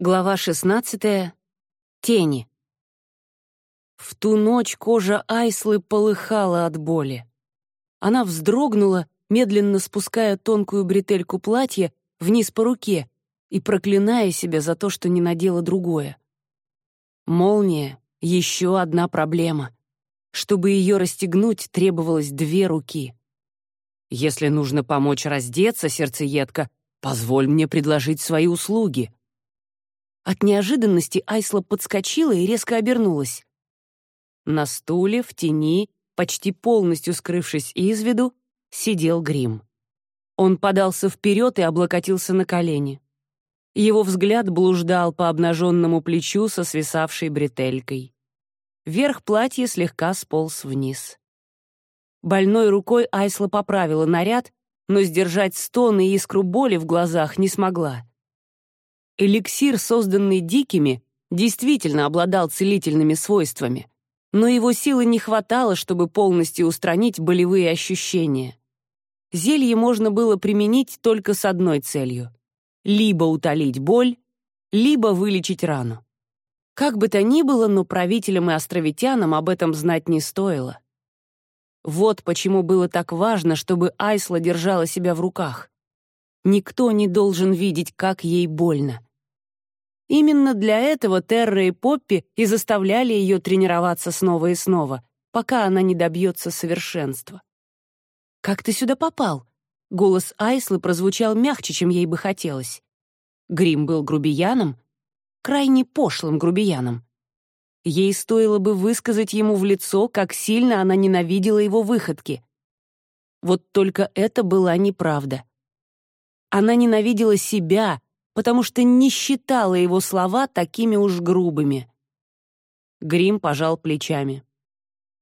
Глава 16. Тени. В ту ночь кожа Айслы полыхала от боли. Она вздрогнула, медленно спуская тонкую бретельку платья вниз по руке и проклиная себя за то, что не надела другое. Молния — еще одна проблема. Чтобы ее расстегнуть, требовалось две руки. «Если нужно помочь раздеться, сердцеедка, позволь мне предложить свои услуги», от неожиданности Айсла подскочила и резко обернулась. На стуле, в тени, почти полностью скрывшись из виду, сидел грим. Он подался вперед и облокотился на колени. Его взгляд блуждал по обнаженному плечу со свисавшей бретелькой. Верх платья слегка сполз вниз. Больной рукой Айсла поправила наряд, но сдержать стоны и искру боли в глазах не смогла. Эликсир, созданный дикими, действительно обладал целительными свойствами, но его силы не хватало, чтобы полностью устранить болевые ощущения. Зелье можно было применить только с одной целью — либо утолить боль, либо вылечить рану. Как бы то ни было, но правителям и островитянам об этом знать не стоило. Вот почему было так важно, чтобы Айсла держала себя в руках. Никто не должен видеть, как ей больно. Именно для этого Терра и Поппи и заставляли ее тренироваться снова и снова, пока она не добьется совершенства. «Как ты сюда попал?» Голос Айслы прозвучал мягче, чем ей бы хотелось. Грим был грубияном, крайне пошлым грубияном. Ей стоило бы высказать ему в лицо, как сильно она ненавидела его выходки. Вот только это была неправда. Она ненавидела себя, потому что не считала его слова такими уж грубыми. Грим пожал плечами.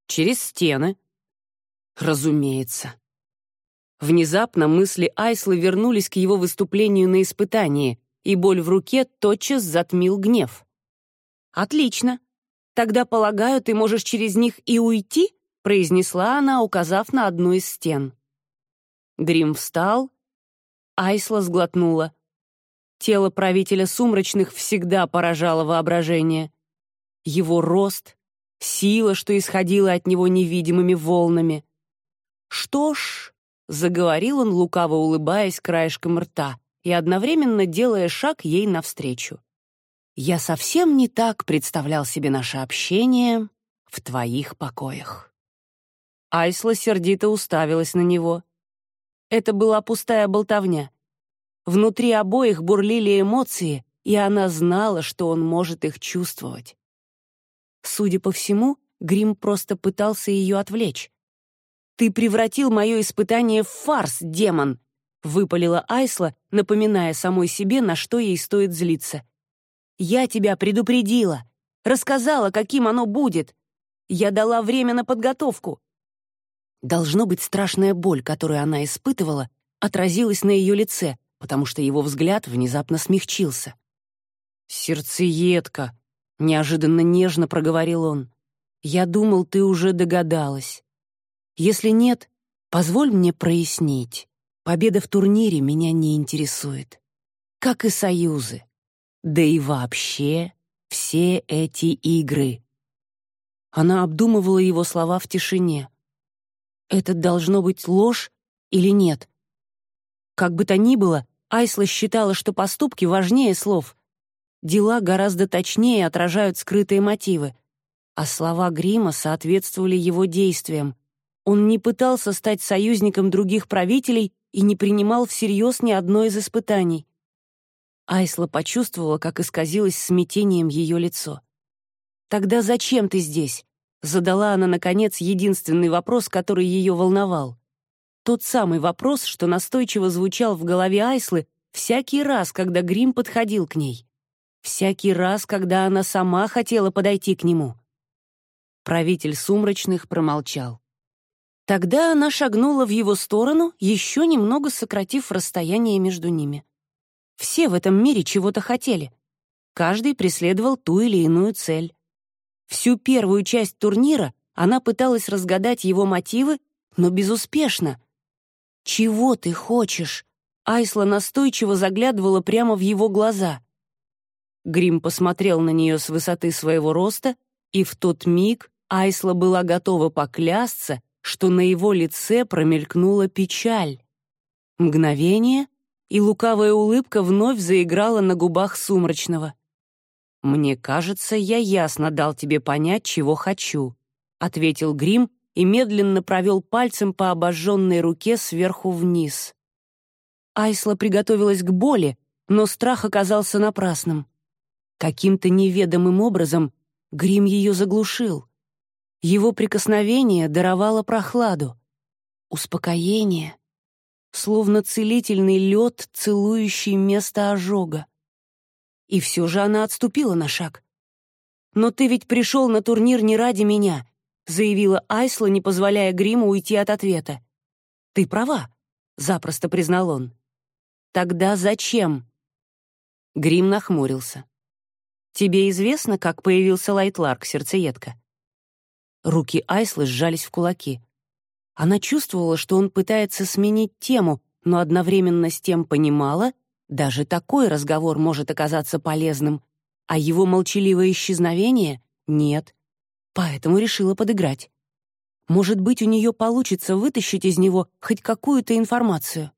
«Через стены?» «Разумеется». Внезапно мысли Айслы вернулись к его выступлению на испытании, и боль в руке тотчас затмил гнев. «Отлично. Тогда, полагаю, ты можешь через них и уйти?» произнесла она, указав на одну из стен. Грим встал. Айсла сглотнула. Тело правителя сумрачных всегда поражало воображение. Его рост, сила, что исходила от него невидимыми волнами. «Что ж», — заговорил он, лукаво улыбаясь краешком рта и одновременно делая шаг ей навстречу. «Я совсем не так представлял себе наше общение в твоих покоях». Айсла сердито уставилась на него. Это была пустая болтовня. Внутри обоих бурлили эмоции, и она знала, что он может их чувствовать. Судя по всему, Грим просто пытался ее отвлечь. «Ты превратил мое испытание в фарс, демон!» — выпалила Айсла, напоминая самой себе, на что ей стоит злиться. «Я тебя предупредила, рассказала, каким оно будет. Я дала время на подготовку». Должно быть, страшная боль, которую она испытывала, отразилась на ее лице, потому что его взгляд внезапно смягчился. «Сердцеедка!» — неожиданно нежно проговорил он. «Я думал, ты уже догадалась. Если нет, позволь мне прояснить. Победа в турнире меня не интересует. Как и союзы. Да и вообще все эти игры». Она обдумывала его слова в тишине. «Это должно быть ложь или нет?» Как бы то ни было, Айсла считала, что поступки важнее слов. Дела гораздо точнее отражают скрытые мотивы, а слова Грима соответствовали его действиям. Он не пытался стать союзником других правителей и не принимал всерьез ни одно из испытаний. Айсла почувствовала, как исказилось смятением ее лицо. «Тогда зачем ты здесь?» — задала она, наконец, единственный вопрос, который ее волновал. Тот самый вопрос, что настойчиво звучал в голове Айслы всякий раз, когда Грим подходил к ней. Всякий раз, когда она сама хотела подойти к нему. Правитель сумрачных промолчал. Тогда она шагнула в его сторону, еще немного сократив расстояние между ними. Все в этом мире чего-то хотели. Каждый преследовал ту или иную цель. Всю первую часть турнира она пыталась разгадать его мотивы, но безуспешно — «Чего ты хочешь?» Айсла настойчиво заглядывала прямо в его глаза. Грим посмотрел на нее с высоты своего роста, и в тот миг Айсла была готова поклясться, что на его лице промелькнула печаль. Мгновение, и лукавая улыбка вновь заиграла на губах сумрачного. «Мне кажется, я ясно дал тебе понять, чего хочу», — ответил Грим и медленно провел пальцем по обожженной руке сверху вниз. Айсла приготовилась к боли, но страх оказался напрасным. Каким-то неведомым образом Грим ее заглушил. Его прикосновение даровало прохладу, успокоение, словно целительный лед, целующий место ожога. И все же она отступила на шаг. «Но ты ведь пришел на турнир не ради меня», заявила Айсла, не позволяя Гриму уйти от ответа. «Ты права», — запросто признал он. «Тогда зачем?» Грим нахмурился. «Тебе известно, как появился Лайтларк, сердцеедка?» Руки Айслы сжались в кулаки. Она чувствовала, что он пытается сменить тему, но одновременно с тем понимала, даже такой разговор может оказаться полезным, а его молчаливое исчезновение — нет. Поэтому решила подыграть. Может быть, у нее получится вытащить из него хоть какую-то информацию.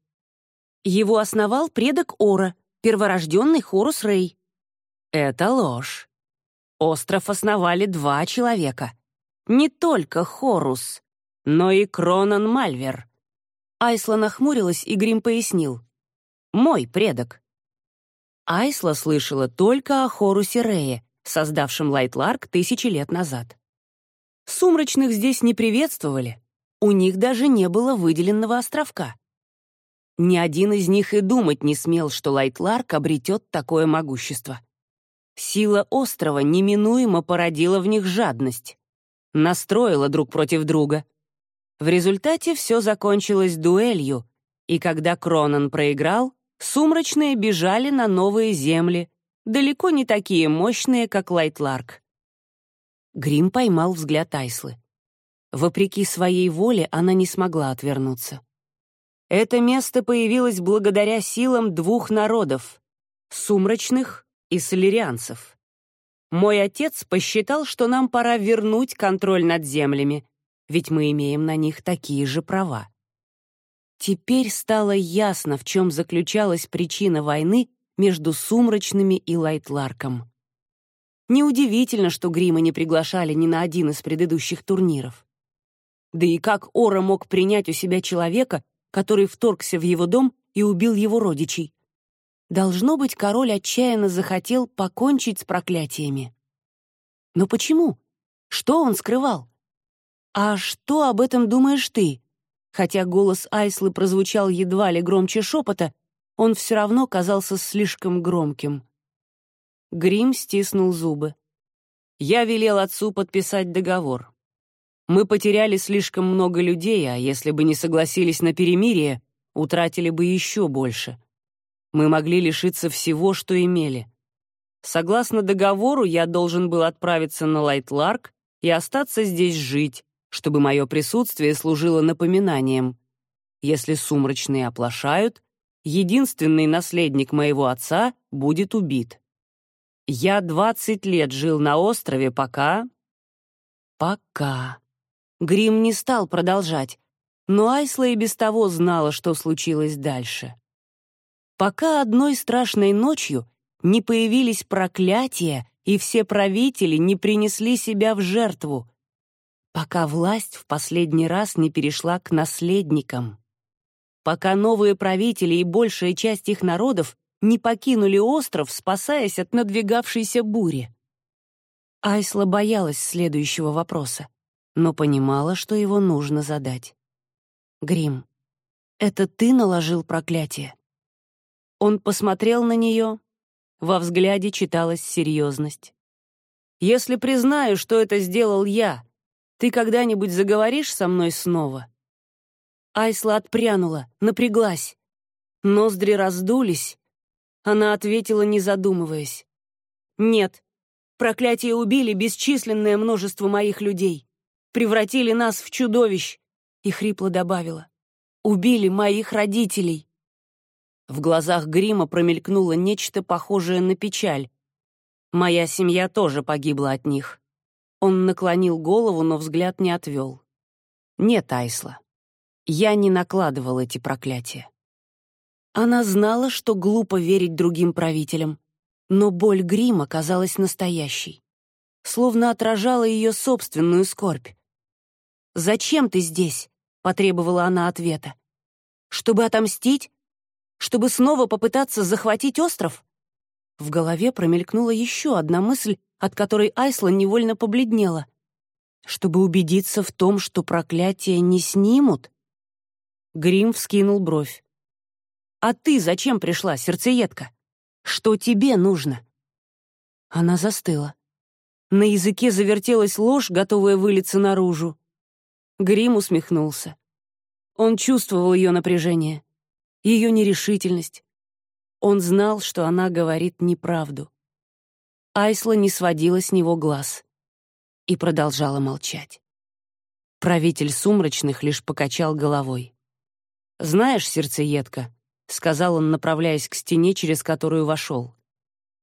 Его основал предок Ора, перворожденный Хорус Рей. Это ложь. Остров основали два человека не только Хорус, но и Кронан Мальвер. Айсла нахмурилась, и Грим пояснил. «Мой предок». Айсла слышала только о Хорусе Рее, создавшем Лайтларк тысячи лет назад. Сумрачных здесь не приветствовали, у них даже не было выделенного островка. Ни один из них и думать не смел, что Лайтларк обретет такое могущество. Сила острова неминуемо породила в них жадность настроила друг против друга. В результате все закончилось дуэлью, и когда Кронан проиграл, сумрачные бежали на новые земли, далеко не такие мощные, как Лайтларк. Грим поймал взгляд Айслы. Вопреки своей воле она не смогла отвернуться. Это место появилось благодаря силам двух народов — сумрачных и солерианцев. Мой отец посчитал, что нам пора вернуть контроль над землями, ведь мы имеем на них такие же права. Теперь стало ясно, в чем заключалась причина войны между Сумрачными и Лайтларком. Неудивительно, что Грима не приглашали ни на один из предыдущих турниров. Да и как Ора мог принять у себя человека, который вторгся в его дом и убил его родичей? Должно быть, король отчаянно захотел покончить с проклятиями. Но почему? Что он скрывал? А что об этом думаешь ты? Хотя голос Айслы прозвучал едва ли громче шепота, он все равно казался слишком громким. Грим стиснул зубы. Я велел отцу подписать договор. Мы потеряли слишком много людей, а если бы не согласились на перемирие, утратили бы еще больше мы могли лишиться всего, что имели. Согласно договору, я должен был отправиться на Лайтларк и остаться здесь жить, чтобы мое присутствие служило напоминанием. Если сумрачные оплошают, единственный наследник моего отца будет убит. Я двадцать лет жил на острове, пока... Пока. Грим не стал продолжать, но Айсла и без того знала, что случилось дальше. Пока одной страшной ночью не появились проклятия и все правители не принесли себя в жертву, пока власть в последний раз не перешла к наследникам, пока новые правители и большая часть их народов не покинули остров, спасаясь от надвигавшейся бури. Айсла боялась следующего вопроса, но понимала, что его нужно задать. «Грим, это ты наложил проклятие?» Он посмотрел на нее. Во взгляде читалась серьезность. «Если признаю, что это сделал я, ты когда-нибудь заговоришь со мной снова?» Айсла отпрянула, напряглась. Ноздри раздулись. Она ответила, не задумываясь. «Нет, проклятие убили бесчисленное множество моих людей, превратили нас в чудовищ», и хрипло добавила. «Убили моих родителей». В глазах Грима промелькнуло нечто похожее на печаль. Моя семья тоже погибла от них. Он наклонил голову, но взгляд не отвел. Нет, Айсла. Я не накладывал эти проклятия. Она знала, что глупо верить другим правителям, но боль грима казалась настоящей, словно отражала ее собственную скорбь. «Зачем ты здесь?» — потребовала она ответа. «Чтобы отомстить? Чтобы снова попытаться захватить остров?» В голове промелькнула еще одна мысль, от которой Айсла невольно побледнела. «Чтобы убедиться в том, что проклятие не снимут?» Грим вскинул бровь. «А ты зачем пришла, сердцеедка? Что тебе нужно?» Она застыла. На языке завертелась ложь, готовая вылиться наружу. Грим усмехнулся. Он чувствовал ее напряжение, ее нерешительность. Он знал, что она говорит неправду. Айсла не сводила с него глаз и продолжала молчать. Правитель сумрачных лишь покачал головой. «Знаешь, сердцеедка, — сказал он, направляясь к стене, через которую вошел.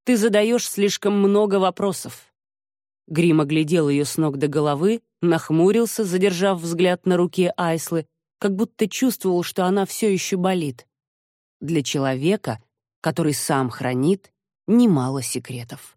«Ты задаешь слишком много вопросов». Грим оглядел ее с ног до головы, нахмурился, задержав взгляд на руке Айслы, как будто чувствовал, что она все еще болит. Для человека, который сам хранит немало секретов.